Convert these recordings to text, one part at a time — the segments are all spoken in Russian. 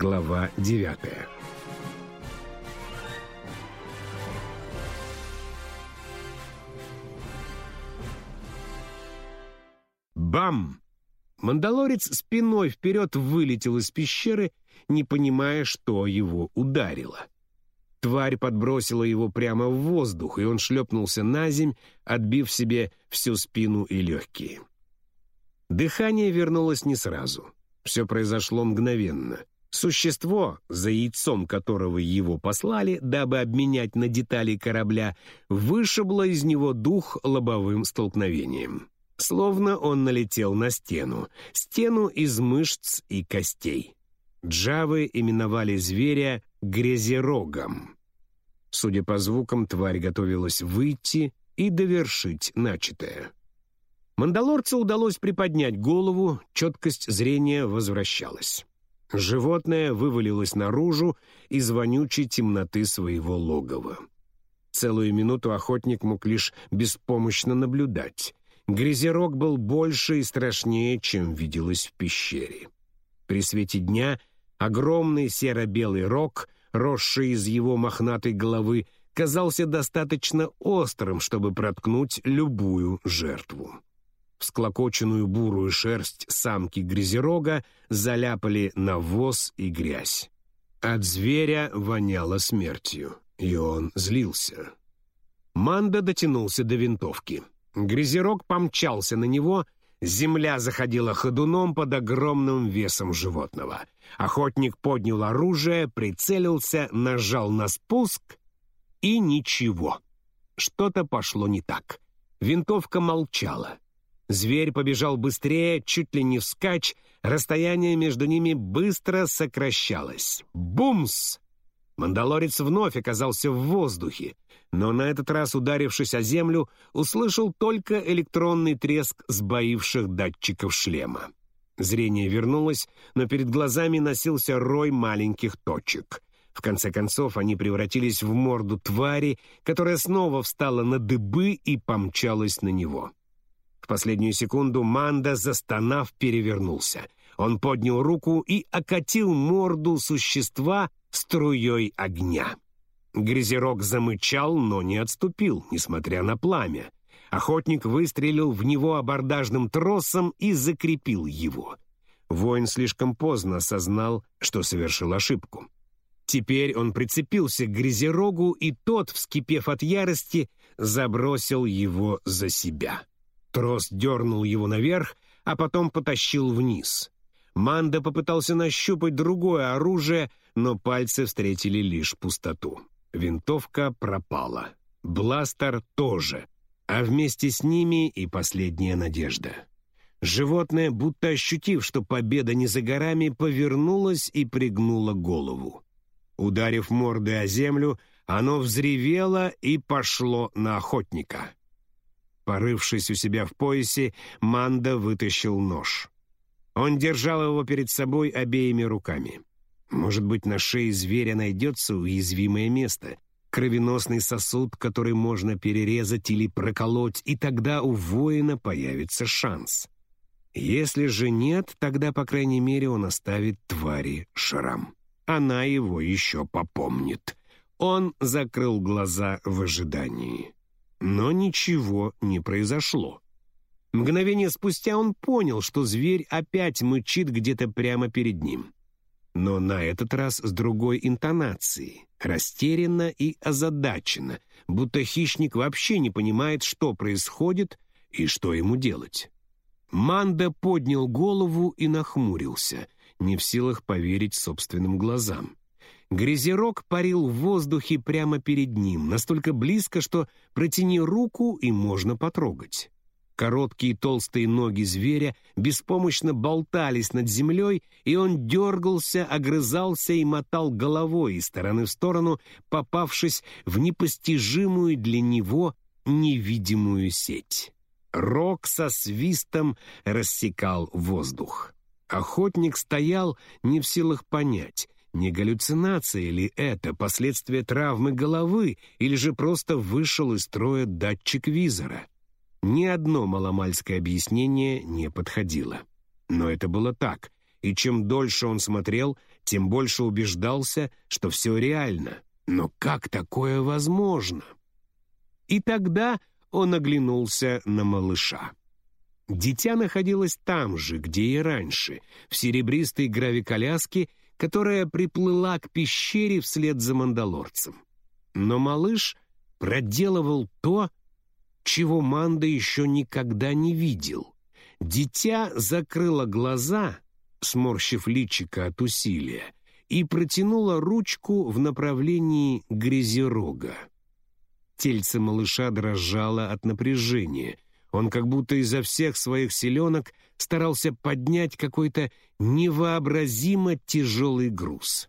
Глава 9 Бам! Мандалорец спиной вперед вылетел из пещеры, не понимая, что его ударило. Тварь подбросила его прямо в воздух, и он шлепнулся на земь, отбив себе всю спину и легкие. Дыхание вернулось не сразу. Все произошло мгновенно. Существо, за яйцом которого его послали, дабы обменять на детали корабля, вышибло из него дух лобовым столкновением. Словно он налетел на стену, стену из мышц и костей. Джавы именовали зверя грязерогом. Судя по звукам, тварь готовилась выйти и довершить начатое. Мандалорцу удалось приподнять голову, четкость зрения возвращалась. Животное вывалилось наружу из вонючей темноты своего логова. Целую минуту охотник мог лишь беспомощно наблюдать. Грязерог был больше и страшнее, чем виделось в пещере. При свете дня огромный серо-белый рог, росший из его мохнатой головы, казался достаточно острым, чтобы проткнуть любую жертву. Всклокоченную бурую шерсть самки грязерога заляпали навоз и грязь. От зверя воняло смертью, и он злился. Манда дотянулся до винтовки — Грязерок помчался на него, земля заходила ходуном под огромным весом животного. Охотник поднял оружие, прицелился, нажал на спуск и ничего. Что-то пошло не так. Винтовка молчала. Зверь побежал быстрее, чуть ли не вскачь, расстояние между ними быстро сокращалось. Бумс! Мандалорец вновь оказался в воздухе но на этот раз, ударившись о землю, услышал только электронный треск сбоивших датчиков шлема. Зрение вернулось, но перед глазами носился рой маленьких точек. В конце концов, они превратились в морду твари, которая снова встала на дыбы и помчалась на него. В последнюю секунду Манда, застонав, перевернулся. Он поднял руку и окатил морду существа струей огня. Грязерок замычал, но не отступил, несмотря на пламя. Охотник выстрелил в него абордажным тросом и закрепил его. Воин слишком поздно осознал, что совершил ошибку. Теперь он прицепился к грязерогу, и тот, вскипев от ярости, забросил его за себя. Трос дернул его наверх, а потом потащил вниз. Манда попытался нащупать другое оружие, но пальцы встретили лишь пустоту. Винтовка пропала. Бластер тоже. А вместе с ними и последняя надежда. Животное, будто ощутив, что победа не за горами, повернулось и пригнуло голову. Ударив мордой о землю, оно взревело и пошло на охотника. Порывшись у себя в поясе, Манда вытащил нож. Он держал его перед собой обеими руками. Может быть, на шее зверя найдется уязвимое место, кровеносный сосуд, который можно перерезать или проколоть, и тогда у воина появится шанс. Если же нет, тогда, по крайней мере, он оставит твари шрам. Она его еще попомнит. Он закрыл глаза в ожидании. Но ничего не произошло. Мгновение спустя он понял, что зверь опять мычит где-то прямо перед ним но на этот раз с другой интонацией, растерянно и озадаченно, будто хищник вообще не понимает, что происходит и что ему делать. Манда поднял голову и нахмурился, не в силах поверить собственным глазам. Грязерок парил в воздухе прямо перед ним, настолько близко, что протяни руку и можно потрогать. Короткие толстые ноги зверя беспомощно болтались над землей, и он дергался, огрызался и мотал головой из стороны в сторону, попавшись в непостижимую для него невидимую сеть. Рок со свистом рассекал воздух. Охотник стоял не в силах понять, не галлюцинация ли это, последствия травмы головы, или же просто вышел из строя датчик визора. Ни одно маломальское объяснение не подходило. Но это было так, и чем дольше он смотрел, тем больше убеждался, что все реально. Но как такое возможно? И тогда он оглянулся на малыша. Дитя находилось там же, где и раньше, в серебристой гравиколяске, которая приплыла к пещере вслед за мандалорцем. Но малыш проделывал то, чего Манда еще никогда не видел. Дитя закрыло глаза, сморщив личико от усилия, и протянула ручку в направлении грязерога. Тельце малыша дрожало от напряжения. Он как будто изо всех своих селенок старался поднять какой-то невообразимо тяжелый груз.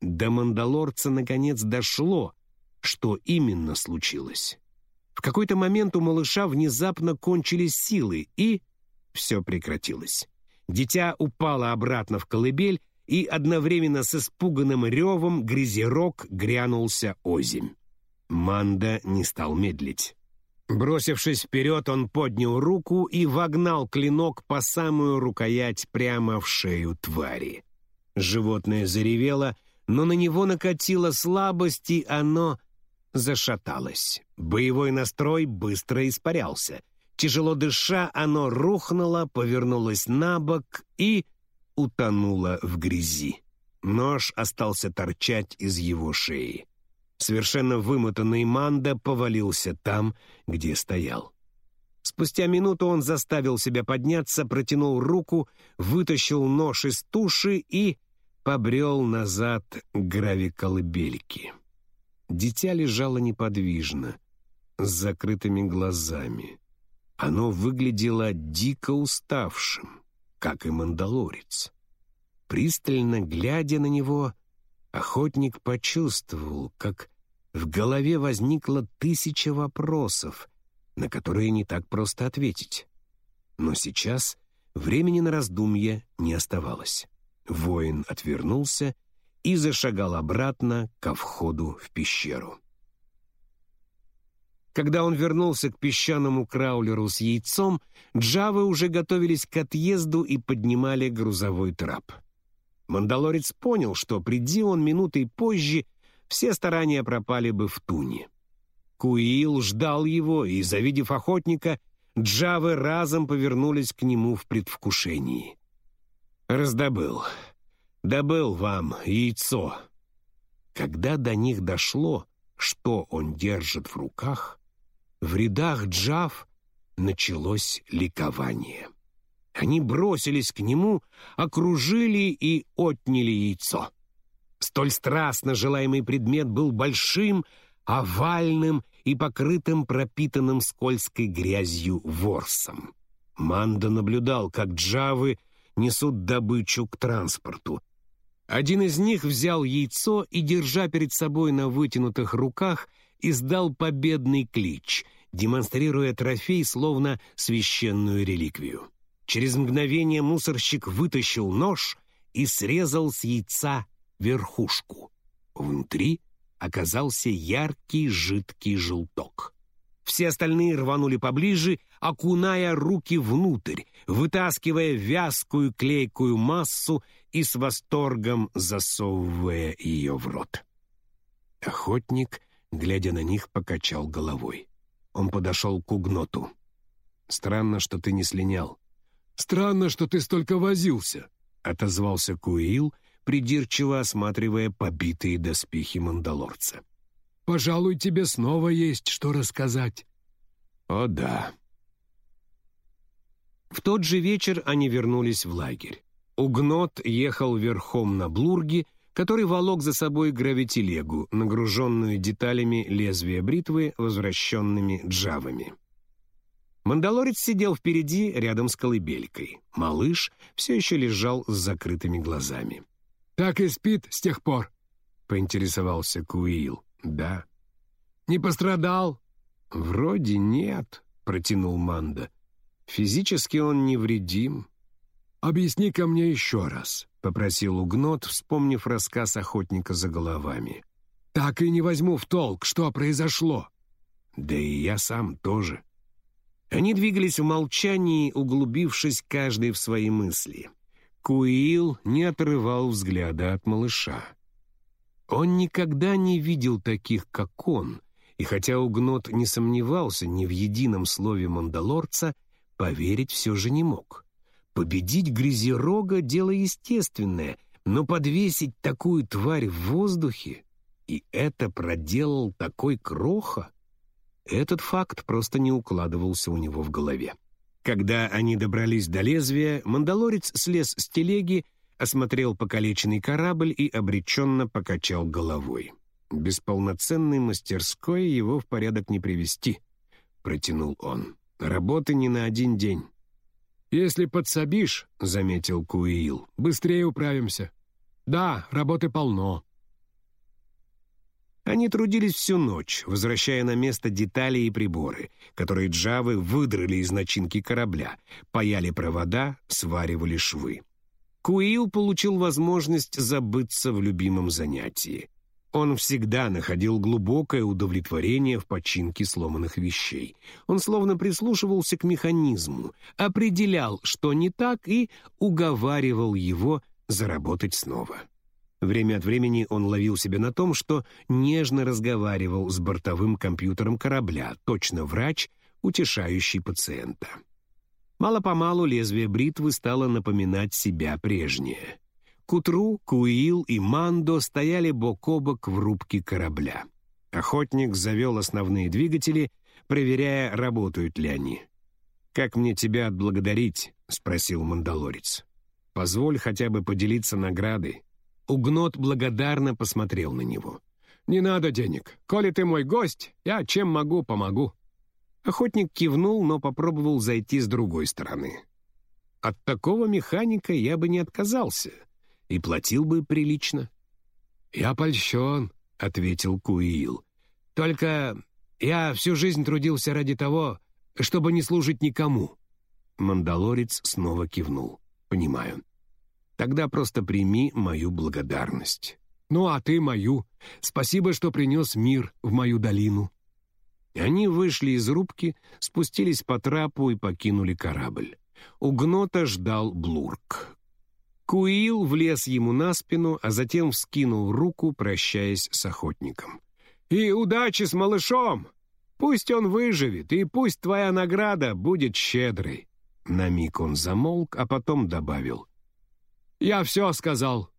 До мандалорца наконец дошло, что именно случилось. В какой-то момент у малыша внезапно кончились силы, и все прекратилось. Дитя упало обратно в колыбель, и одновременно с испуганным ревом грязерок грянулся озимь. Манда не стал медлить. Бросившись вперед, он поднял руку и вогнал клинок по самую рукоять прямо в шею твари. Животное заревело, но на него накатила слабость, и оно зашаталось. Боевой настрой быстро испарялся. Тяжело дыша, оно рухнуло, повернулось на бок и утонуло в грязи. Нож остался торчать из его шеи. Совершенно вымотанный Манда повалился там, где стоял. Спустя минуту он заставил себя подняться, протянул руку, вытащил нож из туши и побрел назад к гравиколыбельке. Дитя лежало неподвижно, с закрытыми глазами. Оно выглядело дико уставшим, как и мандалорец. Пристально глядя на него, охотник почувствовал, как в голове возникло тысяча вопросов, на которые не так просто ответить. Но сейчас времени на раздумье не оставалось. Воин отвернулся и зашагал обратно ко входу в пещеру. Когда он вернулся к песчаному краулеру с яйцом, джавы уже готовились к отъезду и поднимали грузовой трап. Мандалорец понял, что приди он минутой позже, все старания пропали бы в туне. Куил ждал его, и, завидев охотника, джавы разом повернулись к нему в предвкушении. «Раздобыл. Добыл вам яйцо». Когда до них дошло, что он держит в руках, в рядах джав началось ликование. Они бросились к нему, окружили и отняли яйцо. Столь страстно желаемый предмет был большим, овальным и покрытым пропитанным скользкой грязью ворсом. Манда наблюдал, как джавы несут добычу к транспорту. Один из них взял яйцо и, держа перед собой на вытянутых руках, издал победный клич, демонстрируя трофей словно священную реликвию. Через мгновение мусорщик вытащил нож и срезал с яйца верхушку. Внутри оказался яркий жидкий желток. Все остальные рванули поближе, окуная руки внутрь, вытаскивая вязкую клейкую массу и с восторгом засовывая ее в рот. Охотник, глядя на них, покачал головой. Он подошел к угноту. «Странно, что ты не слинял». «Странно, что ты столько возился», — отозвался Куил, придирчиво осматривая побитые доспехи мандалорца. «Пожалуй, тебе снова есть что рассказать». «О да». В тот же вечер они вернулись в лагерь. Угнот ехал верхом на блурге, который волок за собой гравителегу, нагруженную деталями лезвия бритвы, возвращенными джавами. Мандалорец сидел впереди, рядом с колыбелькой. Малыш все еще лежал с закрытыми глазами. «Так и спит с тех пор?» — поинтересовался Куил. «Да». «Не пострадал?» «Вроде нет», — протянул Манда. «Физически он невредим». «Объясни-ка мне еще раз», — попросил Угнот, вспомнив рассказ охотника за головами. «Так и не возьму в толк, что произошло». «Да и я сам тоже». Они двигались в молчании, углубившись каждый в свои мысли. Куил не отрывал взгляда от малыша. Он никогда не видел таких, как он, и хотя Угнот не сомневался ни в едином слове мандалорца, поверить все же не мог. Победить Грязерога — дело естественное, но подвесить такую тварь в воздухе, и это проделал такой кроха, этот факт просто не укладывался у него в голове. Когда они добрались до лезвия, мандалорец слез с телеги, осмотрел покалеченный корабль и обреченно покачал головой. «Без полноценной мастерской его в порядок не привести», — протянул он. «Работы не на один день». «Если подсобишь», — заметил Куиил, — «быстрее управимся. Да, работы полно». Они трудились всю ночь, возвращая на место детали и приборы, которые джавы выдрали из начинки корабля, паяли провода, сваривали швы. Куил получил возможность забыться в любимом занятии. Он всегда находил глубокое удовлетворение в починке сломанных вещей. Он словно прислушивался к механизму, определял, что не так, и уговаривал его заработать снова. Время от времени он ловил себя на том, что нежно разговаривал с бортовым компьютером корабля, точно врач, утешающий пациента. Мало-помалу лезвие бритвы стало напоминать себя прежнее. К утру Куил и Мандо стояли бок о бок в рубке корабля. Охотник завел основные двигатели, проверяя, работают ли они. «Как мне тебя отблагодарить?» — спросил мандалорец. «Позволь хотя бы поделиться наградой». Угнот благодарно посмотрел на него. «Не надо денег. Коли ты мой гость, я чем могу, помогу». Охотник кивнул, но попробовал зайти с другой стороны. «От такого механика я бы не отказался и платил бы прилично». «Я польщен», — ответил Куил. «Только я всю жизнь трудился ради того, чтобы не служить никому». Мандалорец снова кивнул. «Понимаю. Тогда просто прими мою благодарность». «Ну, а ты мою. Спасибо, что принес мир в мою долину». Они вышли из рубки, спустились по трапу и покинули корабль. У гнота ждал Блурк. Куил влез ему на спину, а затем вскинул руку, прощаясь с охотником. «И удачи с малышом! Пусть он выживет, и пусть твоя награда будет щедрой!» На миг он замолк, а потом добавил. Я все сказал.